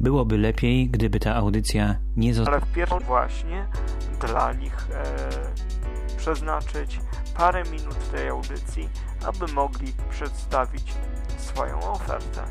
Byłoby lepiej, gdyby ta audycja nie została. Ale w pierwszym właśnie dla nich e, przeznaczyć parę minut tej audycji, aby mogli przedstawić swoją ofertę.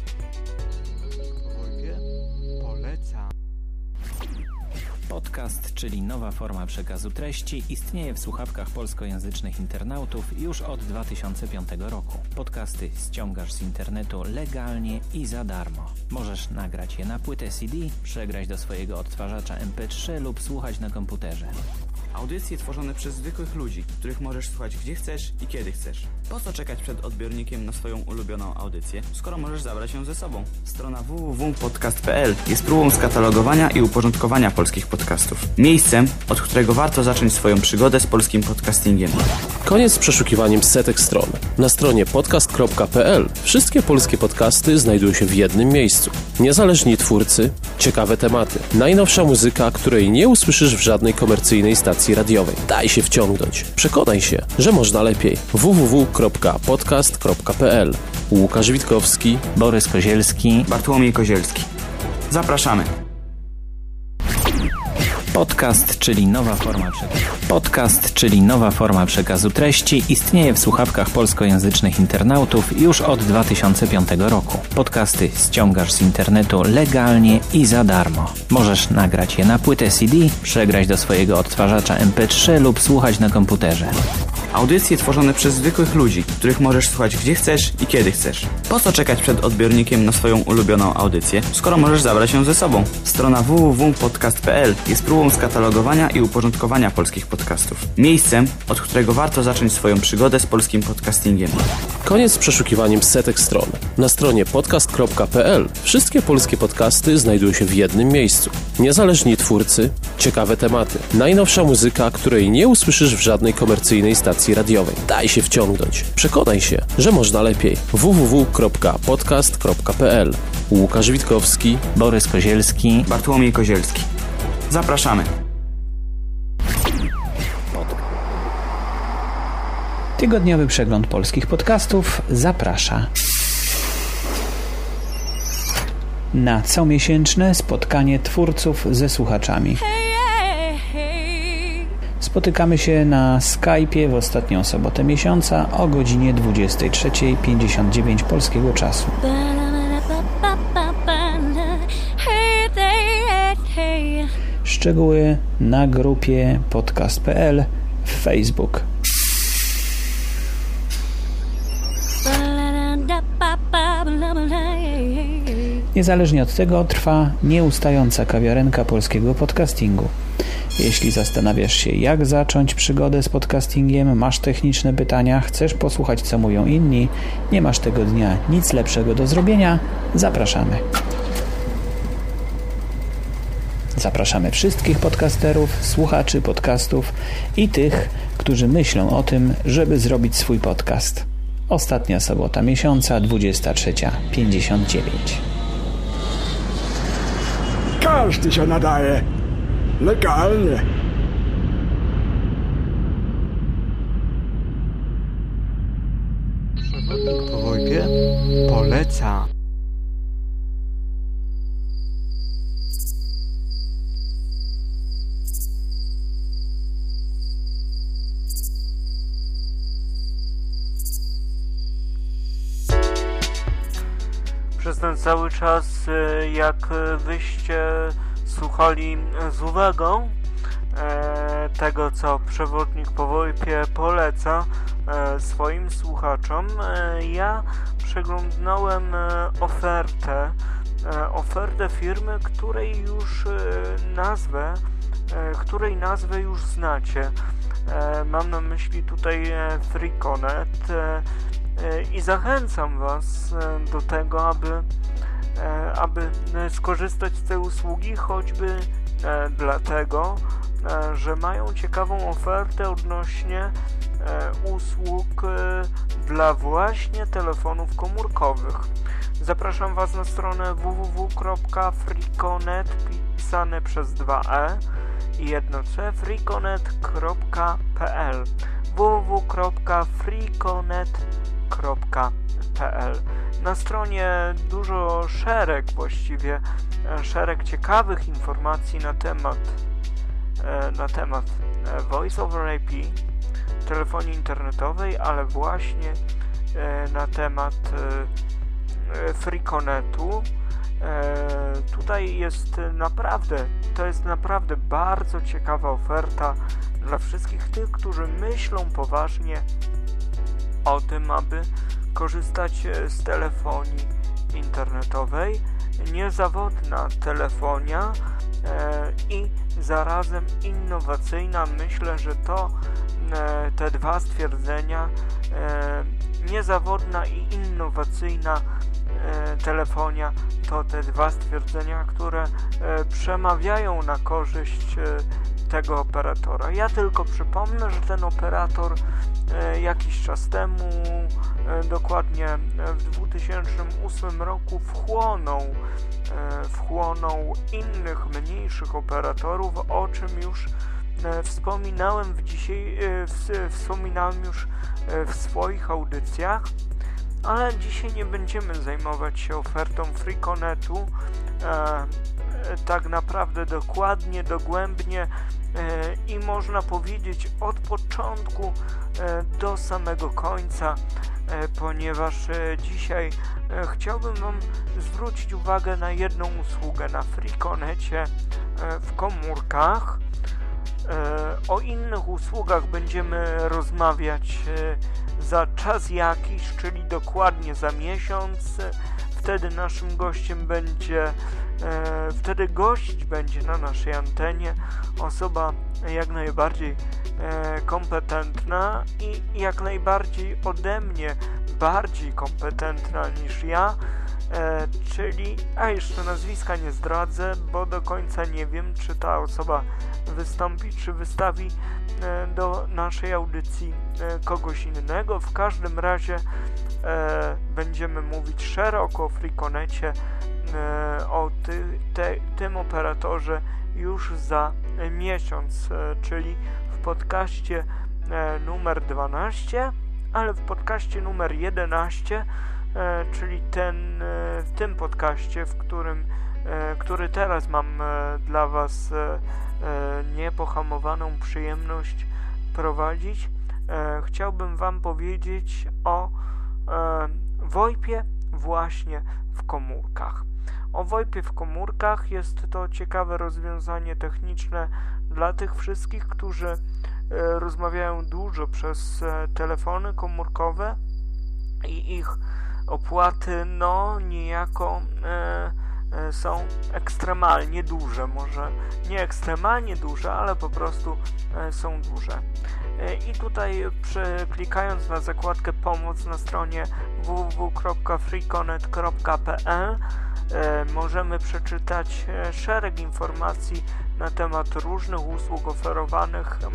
Podcast, czyli nowa forma przekazu treści, istnieje w słuchawkach polskojęzycznych internautów już od 2005 roku. Podcasty ściągasz z internetu legalnie i za darmo. Możesz nagrać je na płytę CD, przegrać do swojego odtwarzacza MP3 lub słuchać na komputerze. Audycje tworzone przez zwykłych ludzi, których możesz słuchać gdzie chcesz i kiedy chcesz. Po co czekać przed odbiornikiem na swoją ulubioną audycję, skoro możesz zabrać ją ze sobą? Strona www.podcast.pl jest próbą skatalogowania i uporządkowania polskich podcastów. Miejscem, od którego warto zacząć swoją przygodę z polskim podcastingiem. Koniec z przeszukiwaniem setek stron. Na stronie podcast.pl wszystkie polskie podcasty znajdują się w jednym miejscu. Niezależni twórcy, ciekawe tematy, najnowsza muzyka, której nie usłyszysz w żadnej komercyjnej stacji radiowej. Daj się wciągnąć. Przekonaj się, że można lepiej. www.podcast.pl Łukasz Witkowski, Borys Kozielski, Bartłomiej Kozielski. Zapraszamy. Podcast, czyli nowa forma przekazu. Podcast, czyli nowa forma przekazu treści, istnieje w słuchawkach polskojęzycznych internautów już od 2005 roku. Podcasty ściągasz z internetu legalnie i za darmo. Możesz nagrać je na płytę CD, przegrać do swojego odtwarzacza MP3 lub słuchać na komputerze. Audycje tworzone przez zwykłych ludzi, których możesz słuchać gdzie chcesz i kiedy chcesz. Po co czekać przed odbiornikiem na swoją ulubioną audycję, skoro możesz zabrać ją ze sobą? Strona www.podcast.pl jest próbą skatalogowania i uporządkowania polskich podcastów. Miejscem, od którego warto zacząć swoją przygodę z polskim podcastingiem. Koniec z przeszukiwaniem setek stron. Na stronie podcast.pl wszystkie polskie podcasty znajdują się w jednym miejscu. Niezależni twórcy, ciekawe tematy, najnowsza muzyka, której nie usłyszysz w żadnej komercyjnej stacji radiowej. Daj się wciągnąć. Przekonaj się, że można lepiej. www.podcast.pl Łukasz Witkowski, Borys Kozielski, Bartłomiej Kozielski. Zapraszamy. Tygodniowy przegląd polskich podcastów zaprasza. Na comiesięczne spotkanie twórców ze słuchaczami. Spotykamy się na Skype'ie w ostatnią sobotę miesiąca o godzinie 23.59 polskiego czasu. Szczegóły na grupie podcast.pl w Facebook. Niezależnie od tego trwa nieustająca kawiarenka polskiego podcastingu. Jeśli zastanawiasz się, jak zacząć przygodę z podcastingiem, masz techniczne pytania, chcesz posłuchać, co mówią inni, nie masz tego dnia nic lepszego do zrobienia, zapraszamy. Zapraszamy wszystkich podcasterów, słuchaczy podcastów i tych, którzy myślą o tym, żeby zrobić swój podcast. Ostatnia sobota miesiąca, 23.59. Każdy się nadaje. Legalnie. Dwójkę poleca. Przez ten cały czas, e, jak wyście słuchali z uwagą e, tego, co przewodnik po Wojpie poleca e, swoim słuchaczom, e, ja przeglądnąłem e, ofertę, e, ofertę firmy, której już e, nazwę, której nazwę już znacie. Mam na myśli tutaj FreeConnect i zachęcam Was do tego, aby aby e, skorzystać z tej usługi, choćby e, dlatego, e, że mają ciekawą ofertę odnośnie e, usług e, dla właśnie telefonów komórkowych. Zapraszam Was na stronę www.freeconet pisane przez 2e i jedno c freeconet.pl www.freeconet frikonet.pl. Na stronie dużo szereg, właściwie e, szereg ciekawych informacji na temat e, na temat e, Voice over IP, telefonii internetowej, ale właśnie na temat Freakonetu. Tutaj jest naprawdę, to jest naprawdę bardzo ciekawa oferta dla wszystkich tych, którzy myślą poważnie o tym, aby korzystać e, z telefonii internetowej. Niezawodna telefonia e, i zarazem innowacyjna. Myślę, że to e, te dwa stwierdzenia niezawodna i innowacyjna telefonia to te dwa stwierdzenia, które przemawiają na korzyść tego operatora. Ja tylko przypomnę, że ten operator jakiś czas temu, e, dokładnie w 2008 roku wchłonął, e, wchłonął innych mniejszych operatorów, o czym już wspominałem w dzisiaj, wspominałem już w swoich audycjach. Ale dzisiaj nie będziemy zajmować się ofertą FreeConetu tak naprawdę dokładnie, dogłębnie e, i można powiedzieć od początku e, do samego końca, e, ponieważ dzisiaj chciałbym Wam zwrócić uwagę na jedną usługę na FreeConecie w komórkach. O innych usługach będziemy rozmawiać za czas jakiś, czyli dokładnie za miesiąc. Wtedy naszym gościem będzie E, wtedy gość będzie na naszej antenie osoba jak najbardziej e, kompetentna i jak najbardziej ode mnie bardziej kompetentna niż ja, e, czyli, a jeszcze nazwiska nie zdradzę, bo do końca nie wiem, czy ta osoba wystąpi, czy wystawi do naszej audycji kogoś innego. W każdym razie będziemy mówić szeroko o Freakonecie, E, o ty, te, tym operatorze już za miesiąc, e, czyli w podcaście e, numer 12, ale w podcaście numer 11, czyli ten, w tym podcaście, w którym, który teraz mam dla Was niepohamowaną przyjemność prowadzić, chciałbym Wam powiedzieć o VoIPie właśnie w komórkach. O VoIPie w komórkach jest to ciekawe rozwiązanie techniczne dla tych wszystkich, którzy e, rozmawiają dużo przez e, telefony komórkowe i ich opłaty no niejako e, e, są ekstremalnie duże, może nie ekstremalnie duże, ale po prostu e, są duże. E, I tutaj klikając na zakładkę pomoc na stronie www.freeconet.pl E, możemy przeczytać e, szereg informacji na temat różnych usług oferowanych mm,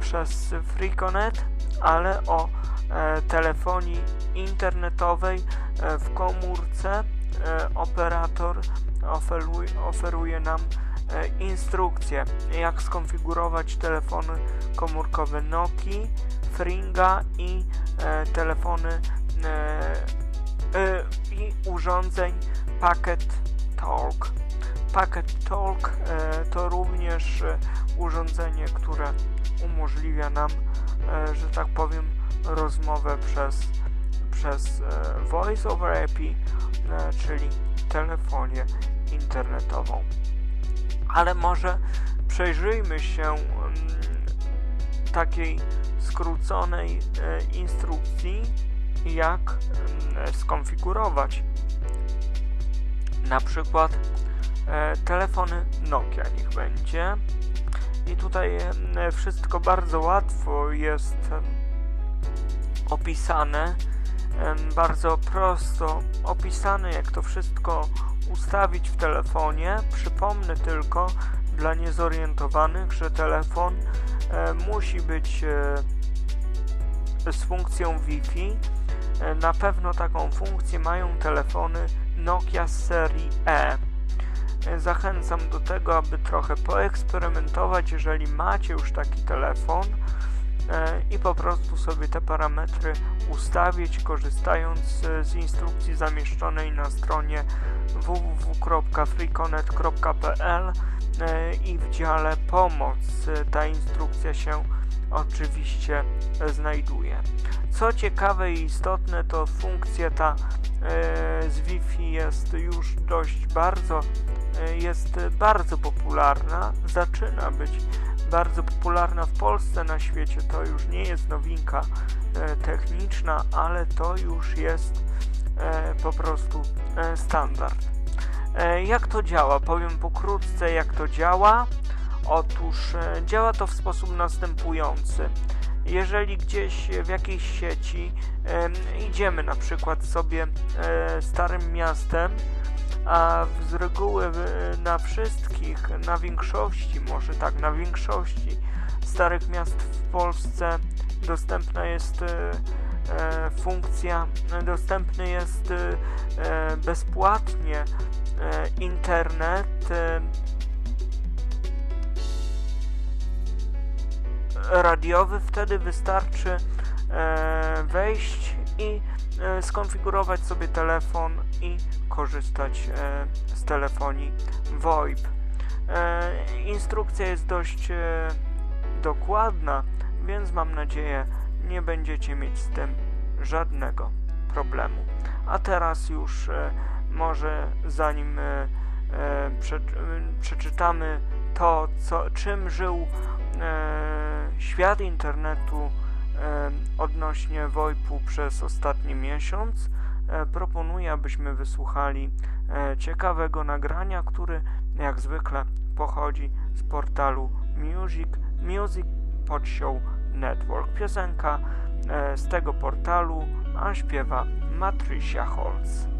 przez FreeConnect, ale o telefonii internetowej w komórce operator oferuje nam instrukcje, jak skonfigurować telefony komórkowe Nokia, Fringa i telefony i urządzeń Packet Talk. Packet Talk e, to również e, urządzenie, które umożliwia nam, e, że tak powiem, rozmowę przez, przez Voice over IP, czyli telefonię internetową. Ale może przejrzyjmy się mm, takiej skróconej instrukcji, jak mm, skonfigurować na przykład e, telefony Nokia niech będzie i tutaj e, wszystko bardzo łatwo jest e, opisane bardzo prosto opisane jak to wszystko ustawić w telefonie przypomnę tylko dla niezorientowanych, że telefon musi być z funkcją Wi-Fi na pewno taką funkcję mają telefony Nokia z serii E. Zachęcam do tego, aby trochę poeksperymentować, jeżeli macie już taki telefon. I po prostu sobie te parametry ustawić korzystając z instrukcji zamieszczonej na stronie www.freeconet.pl i w dziale pomoc ta instrukcja się oczywiście znajduje. Co ciekawe i istotne, to funkcja ta e, z Wi-Fi jest już dość bardzo, e, jest bardzo popularna, zaczyna być bardzo popularna w Polsce, na świecie to już nie jest nowinka e, techniczna, ale to już jest po prostu standard. Jak to działa? Powiem pokrótce, jak to działa. Otóż działa to w sposób następujący jeżeli gdzieś w jakiejś sieci e, idziemy na przykład sobie e, starym miastem, a z reguły na wszystkich, na większości, może tak, na większości starych miast w Polsce dostępna jest e, funkcja, dostępny jest bezpłatnie internet radiowy, wtedy wystarczy e, wejść i e, skonfigurować sobie telefon i korzystać e, z telefonii VoIP. Instrukcja jest dość dokładna, więc mam nadzieję nie będziecie mieć z tym żadnego problemu. A teraz już może zanim przeczytamy to, co, czym żył e, świat internetu e, odnośnie VoIP-u przez ostatni miesiąc, e, proponuję, abyśmy wysłuchali e, ciekawego nagrania, który jak zwykle pochodzi z portalu Music, Music Podshow Network. Piosenka e, z tego portalu, a śpiewa Matricia Holz.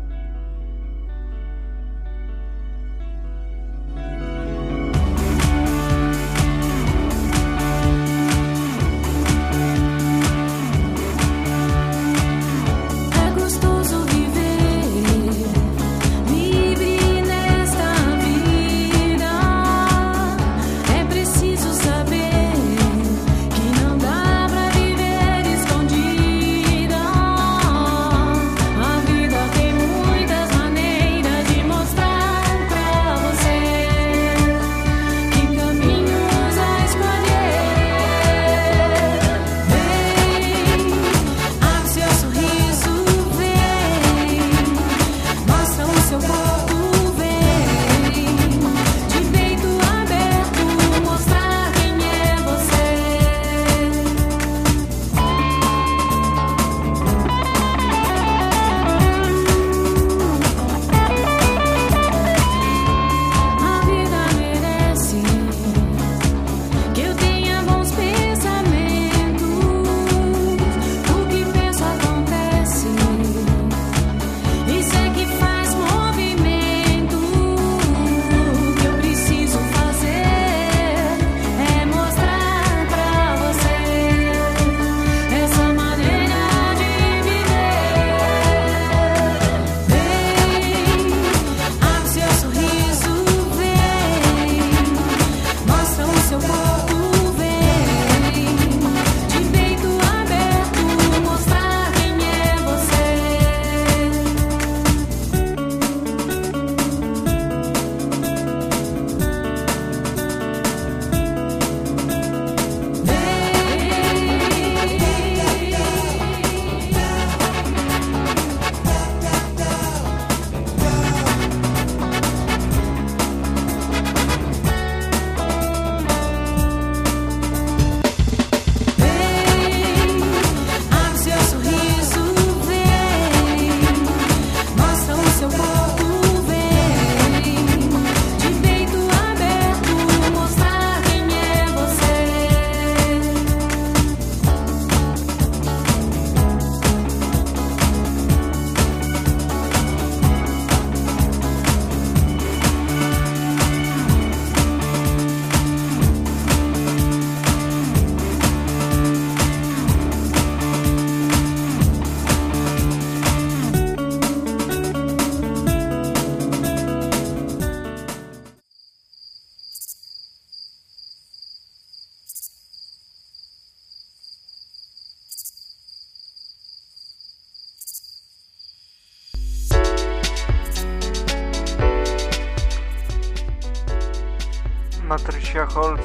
Matrysia Holz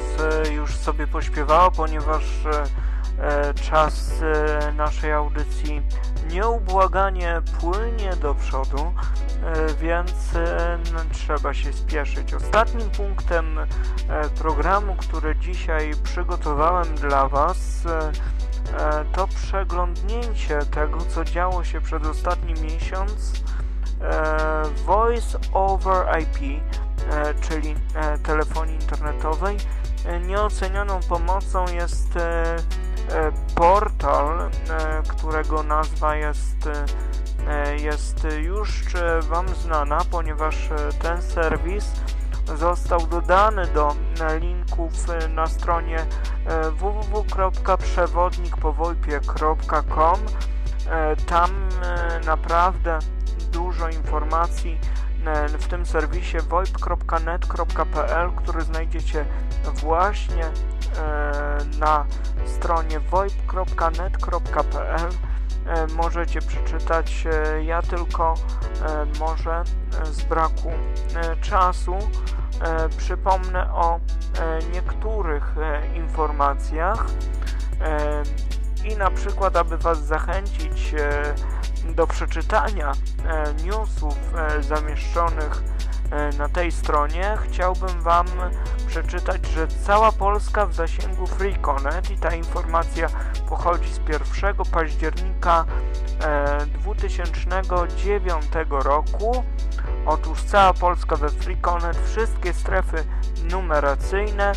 już sobie pośpiewała, ponieważ czas naszej audycji nieubłaganie płynie do przodu, więc trzeba się spieszyć. Ostatnim punktem programu, który dzisiaj przygotowałem dla Was, E, to przeglądnięcie tego, co działo się przez ostatni miesiąc e, Voice over IP, e, czyli telefonii internetowej. Nieocenioną pomocą jest portal, którego nazwa jest, jest już Wam znana, ponieważ ten serwis został dodany do linków na stronie e, www.przewodnikpowojpie.com e, Tam e, naprawdę dużo informacji w tym serwisie voip.net.pl, który znajdziecie właśnie na stronie voip.net.pl możecie przeczytać ja tylko może z braku czasu E, przypomnę o e, niektórych e, informacjach. I na przykład, aby Was zachęcić do przeczytania newsów zamieszczonych na tej stronie, chciałbym Wam przeczytać, że cała Polska w zasięgu FreeConnect i ta informacja pochodzi z 1 października 2009 roku. Otóż cała Polska we FreeConnect, wszystkie strefy numeracyjne,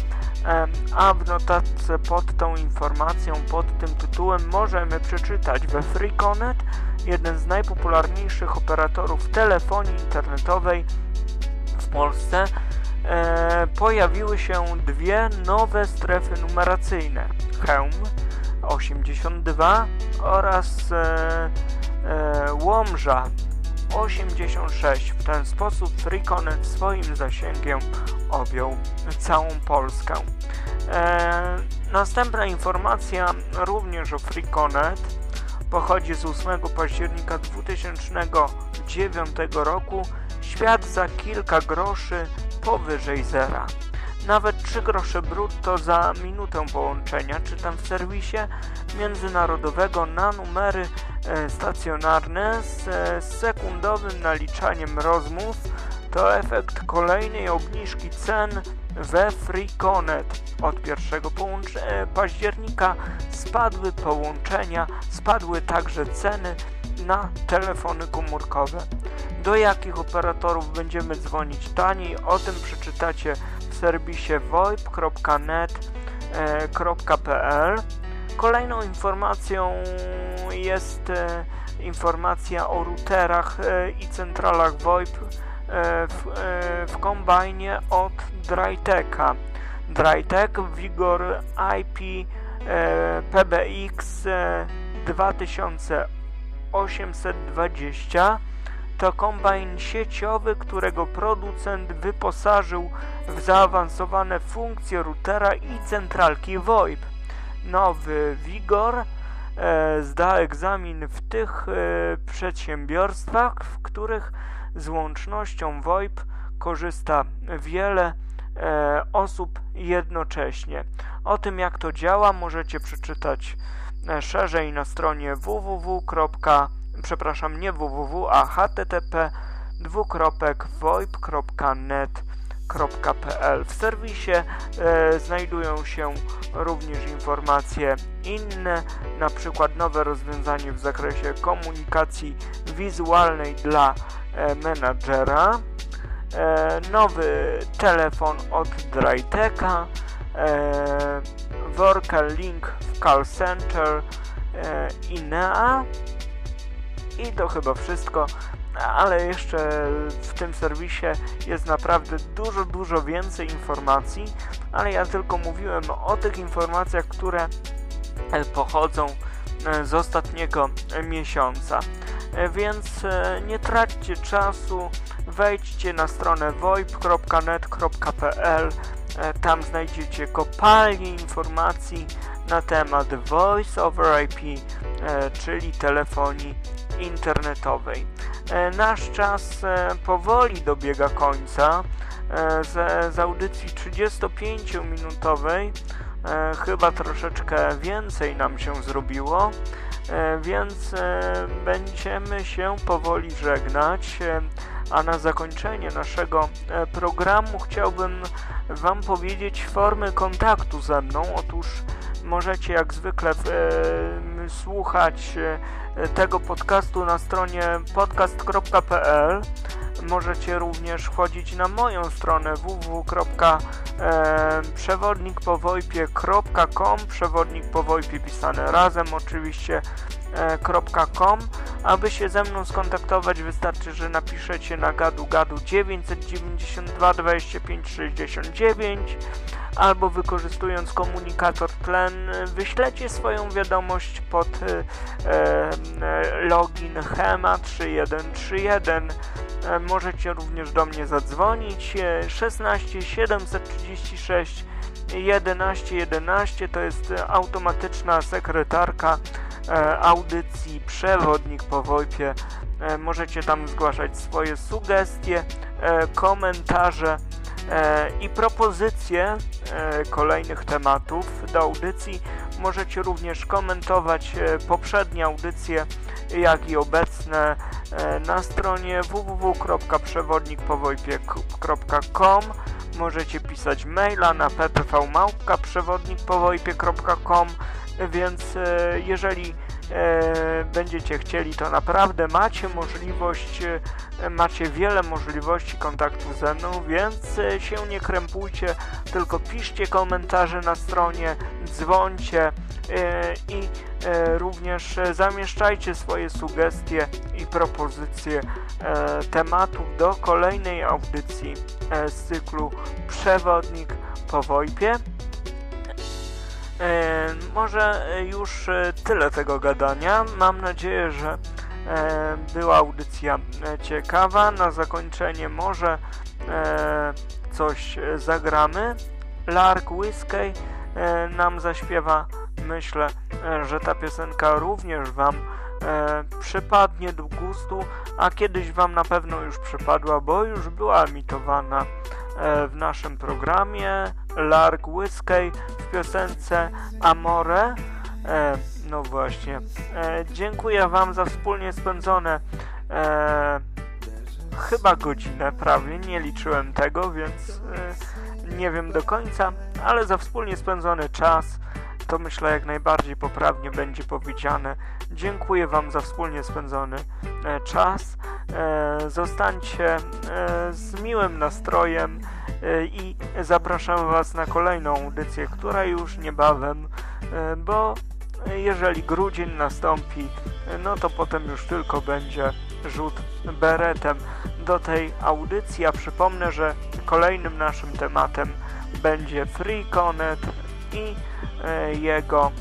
a w notatce pod tą informacją, pod tym tytułem możemy przeczytać. We FreeConnect, jeden z najpopularniejszych operatorów telefonii internetowej w Polsce, e, pojawiły się dwie nowe strefy numeracyjne. Chełm 82 oraz e, e, Łomża 86. W ten sposób FreeConnect swoim zasięgiem objął całą Polskę. E, następna informacja również o FreeConnect pochodzi z 8 października 2009 roku. Świat za kilka groszy powyżej zera. Nawet 3 grosze brutto za minutę połączenia, czytam w serwisie międzynarodowego na numery e, stacjonarne z e, sekundowym naliczaniem rozmów to efekt kolejnej obniżki cen we FreeConnect. Od 1 e, października spadły połączenia, spadły także ceny na telefony komórkowe. Do jakich operatorów będziemy dzwonić taniej, o tym przeczytacie w serwisie voip.net.pl. Kolejną informacją jest e, informacja o routerach e, i centralach VoIP e, w, w kombajnie od Dryteka. Drytek Vigor IP PBX 2820 to kombajn sieciowy, którego producent wyposażył w zaawansowane funkcje routera i centralki VoIP. Nowy Vigor e, zda egzamin w tych e, przedsiębiorstwach, w których z łącznością VoIP korzysta wiele e, osób jednocześnie. O tym jak to działa możecie przeczytać e, szerzej na stronie www przepraszam, nie www, a http dwukropek voip.net.pl W serwisie e, znajdują się również informacje inne, na przykład nowe rozwiązanie w zakresie komunikacji wizualnej dla e, menadżera, e, nowy telefon od Dryteka, e, Worker Link w Call Center, e, INEA, i to chyba wszystko, ale jeszcze w tym serwisie jest naprawdę dużo, dużo więcej informacji, ale ja tylko mówiłem o tych informacjach, które e, pochodzą e, z ostatniego miesiąca. E, więc nie traćcie czasu, wejdźcie na stronę voip.net.pl tam znajdziecie kopalnię informacji na temat Voice over IP, czyli telefonii internetowej. E, nasz czas e, powoli dobiega końca. z, z audycji 35-minutowej chyba troszeczkę więcej nam się zrobiło, więc będziemy się powoli żegnać. A na zakończenie naszego programu chciałbym Wam powiedzieć formy kontaktu ze mną. Otóż możecie jak zwykle e, słuchać e, tego podcastu na stronie podcast.pl. Możecie również wchodzić na moją stronę www.przewodnikpowojpie.com Przewodnik po Wojpie pisane razem oczywiście .com Aby się ze mną skontaktować wystarczy, że napiszecie na gadu gadu 992 25 69 albo wykorzystując komunikator tlen wyślecie swoją wiadomość pod e, e, login HEMA 3131 e, możecie również do mnie zadzwonić. 16 736 11 11 to jest automatyczna sekretarka audycji Przewodnik po Wojpie. E, możecie tam zgłaszać swoje sugestie, e, komentarze e, i propozycje e, kolejnych tematów do audycji. Możecie również komentować e, poprzednie audycje, jak i obecne na stronie www.przewodnikpowojpie.com możecie pisać maila na ptvmałpka.przewodnikpowojpie.com więc e, jeżeli e, będziecie chcieli, to naprawdę macie możliwość, e, macie wiele możliwości kontaktu ze mną, więc się nie krępujcie, tylko piszcie komentarze na stronie, dzwońcie i również zamieszczajcie swoje sugestie i propozycje tematów do kolejnej audycji z cyklu Przewodnik po Wojpie. E, może już e, tyle tego gadania. Mam nadzieję, że e, była audycja ciekawa. Na zakończenie może coś zagramy. Lark Whiskey nam zaśpiewa. Myślę, że ta piosenka również Wam przypadnie do gustu, a kiedyś Wam na pewno już przypadła, bo już była emitowana w naszym programie Lark Whiskey piosence Amore. E, no właśnie. E, dziękuję Wam za wspólnie spędzone e, chyba godzinę prawie. Nie liczyłem tego, więc e, nie wiem do końca, ale za wspólnie spędzony czas to myślę jak najbardziej poprawnie będzie powiedziane. Dziękuję Wam za wspólnie spędzony e, czas. E, zostańcie z miłym nastrojem i zapraszam Was na kolejną audycję, która już niebawem, e, bo jeżeli grudzień nastąpi, no to potem już tylko będzie rzut beretem do tej audycji. A przypomnę, że kolejnym naszym tematem będzie FreeConnect i e, jego,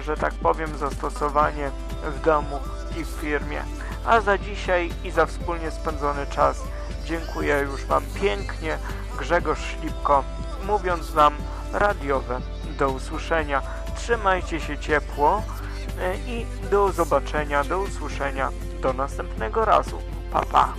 że tak powiem, zastosowanie w domu i w firmie. A za dzisiaj i za wspólnie spędzony czas dziękuję już Wam pięknie. Grzegorz Ślipko, mówiąc Wam radiowe do usłyszenia. Trzymajcie się ciepło e, i do zobaczenia, do usłyszenia, do następnego razu. Pa, pa.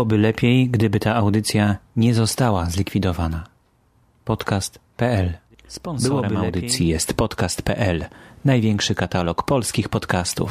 Byłoby lepiej, gdyby ta audycja nie została zlikwidowana. Podcast.pl Sponsorem Byłoby audycji lepiej. jest podcast.pl, największy katalog polskich podcastów.